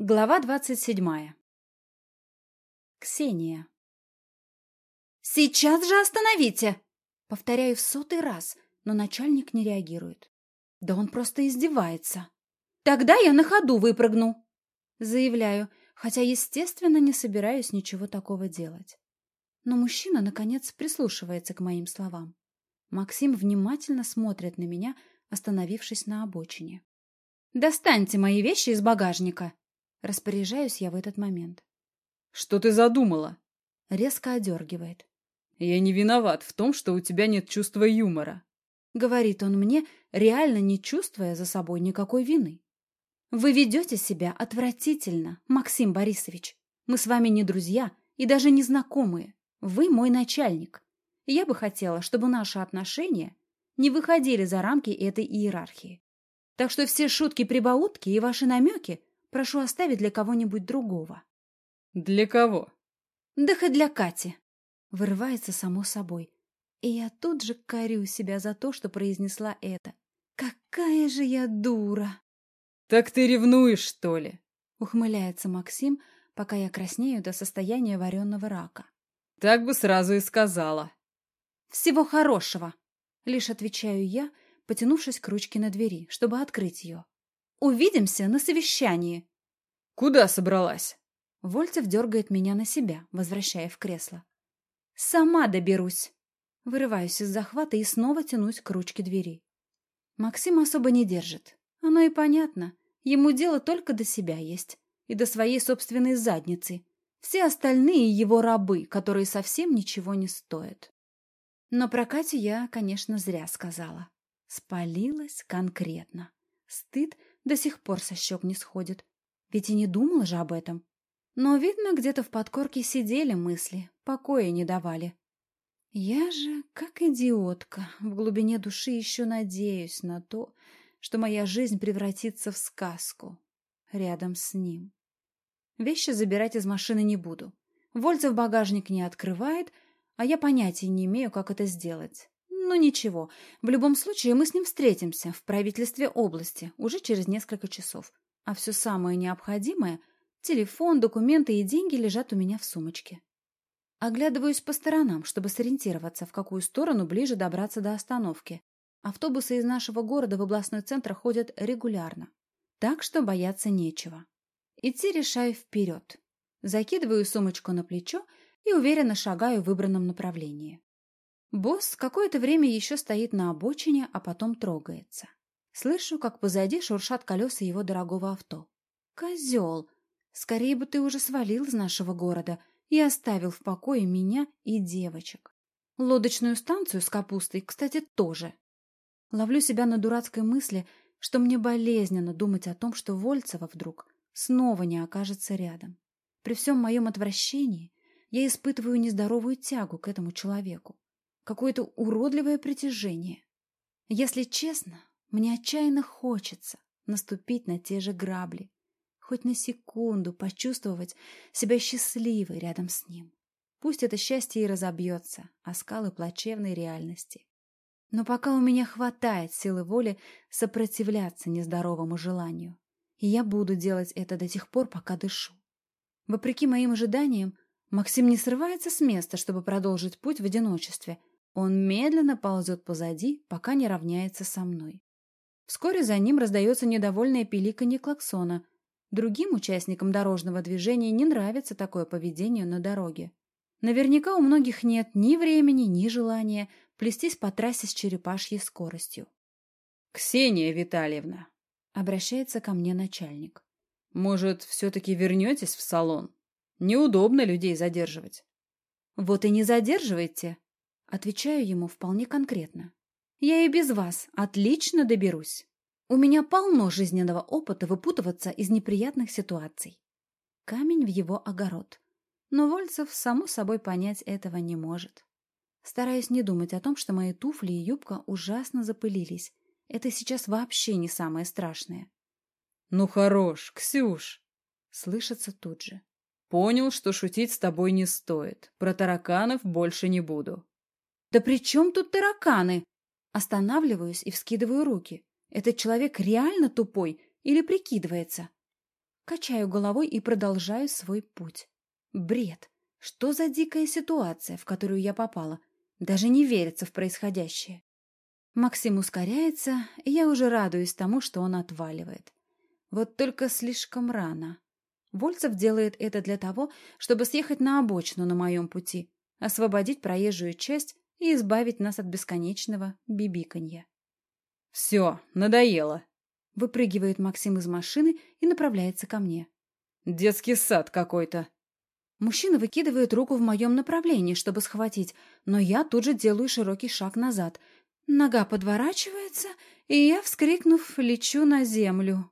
Глава двадцать седьмая. Ксения. «Сейчас же остановите!» Повторяю в сотый раз, но начальник не реагирует. Да он просто издевается. «Тогда я на ходу выпрыгну!» Заявляю, хотя, естественно, не собираюсь ничего такого делать. Но мужчина, наконец, прислушивается к моим словам. Максим внимательно смотрит на меня, остановившись на обочине. «Достаньте мои вещи из багажника!» Распоряжаюсь я в этот момент. «Что ты задумала?» Резко одергивает. «Я не виноват в том, что у тебя нет чувства юмора», — говорит он мне, реально не чувствуя за собой никакой вины. «Вы ведете себя отвратительно, Максим Борисович. Мы с вами не друзья и даже не знакомые. Вы мой начальник. Я бы хотела, чтобы наши отношения не выходили за рамки этой иерархии. Так что все шутки-прибаутки и ваши намеки Прошу оставить для кого-нибудь другого. Для кого? Да хоть для Кати. Вырывается само собой. И я тут же корю себя за то, что произнесла это. Какая же я дура! Так ты ревнуешь, что ли? Ухмыляется Максим, пока я краснею до состояния вареного рака. Так бы сразу и сказала. Всего хорошего! Лишь отвечаю я, потянувшись к ручке на двери, чтобы открыть ее. Увидимся на совещании. Куда собралась? Вольцев дергает меня на себя, возвращая в кресло. Сама доберусь. Вырываюсь из захвата и снова тянусь к ручке двери. Максим особо не держит. Оно и понятно. Ему дело только до себя есть. И до своей собственной задницы. Все остальные его рабы, которые совсем ничего не стоят. Но про Катю я, конечно, зря сказала. Спалилась конкретно. Стыд до сих пор со щек не сходит. Ведь и не думала же об этом. Но, видно, где-то в подкорке сидели мысли, покоя не давали. Я же, как идиотка, в глубине души еще надеюсь на то, что моя жизнь превратится в сказку рядом с ним. Вещи забирать из машины не буду. Вольцев багажник не открывает, а я понятия не имею, как это сделать. Ну ничего, в любом случае мы с ним встретимся в правительстве области уже через несколько часов. А все самое необходимое – телефон, документы и деньги лежат у меня в сумочке. Оглядываюсь по сторонам, чтобы сориентироваться, в какую сторону ближе добраться до остановки. Автобусы из нашего города в областной центр ходят регулярно. Так что бояться нечего. Идти решаю вперед. Закидываю сумочку на плечо и уверенно шагаю в выбранном направлении. Босс какое-то время еще стоит на обочине, а потом трогается. Слышу, как позади шуршат колеса его дорогого авто. «Козел! Скорее бы ты уже свалил из нашего города и оставил в покое меня и девочек. Лодочную станцию с капустой, кстати, тоже. Ловлю себя на дурацкой мысли, что мне болезненно думать о том, что Вольцева вдруг снова не окажется рядом. При всем моем отвращении я испытываю нездоровую тягу к этому человеку какое-то уродливое притяжение. Если честно, мне отчаянно хочется наступить на те же грабли, хоть на секунду почувствовать себя счастливой рядом с ним. Пусть это счастье и разобьется о скалы плачевной реальности. Но пока у меня хватает силы воли сопротивляться нездоровому желанию, и я буду делать это до тех пор, пока дышу. Вопреки моим ожиданиям, Максим не срывается с места, чтобы продолжить путь в одиночестве, он медленно ползет позади, пока не равняется со мной. Вскоре за ним раздается недовольное пиликанье клаксона. Другим участникам дорожного движения не нравится такое поведение на дороге. Наверняка у многих нет ни времени, ни желания плестись по трассе с черепашьей скоростью. «Ксения Витальевна!» — обращается ко мне начальник. «Может, все-таки вернетесь в салон? Неудобно людей задерживать». «Вот и не задерживайте!» Отвечаю ему вполне конкретно. Я и без вас отлично доберусь. У меня полно жизненного опыта выпутываться из неприятных ситуаций. Камень в его огород. Но Вольцев, само собой, понять этого не может. Стараюсь не думать о том, что мои туфли и юбка ужасно запылились. Это сейчас вообще не самое страшное. «Ну хорош, Ксюш!» Слышится тут же. «Понял, что шутить с тобой не стоит. Про тараканов больше не буду. «Да при чем тут тараканы?» Останавливаюсь и вскидываю руки. Этот человек реально тупой или прикидывается? Качаю головой и продолжаю свой путь. Бред. Что за дикая ситуация, в которую я попала? Даже не верится в происходящее. Максим ускоряется, и я уже радуюсь тому, что он отваливает. Вот только слишком рано. Вольцев делает это для того, чтобы съехать на обочину на моем пути, освободить проезжую часть и избавить нас от бесконечного бибиканья. «Все, надоело!» Выпрыгивает Максим из машины и направляется ко мне. «Детский сад какой-то!» Мужчина выкидывает руку в моем направлении, чтобы схватить, но я тут же делаю широкий шаг назад. Нога подворачивается, и я, вскрикнув, лечу на землю.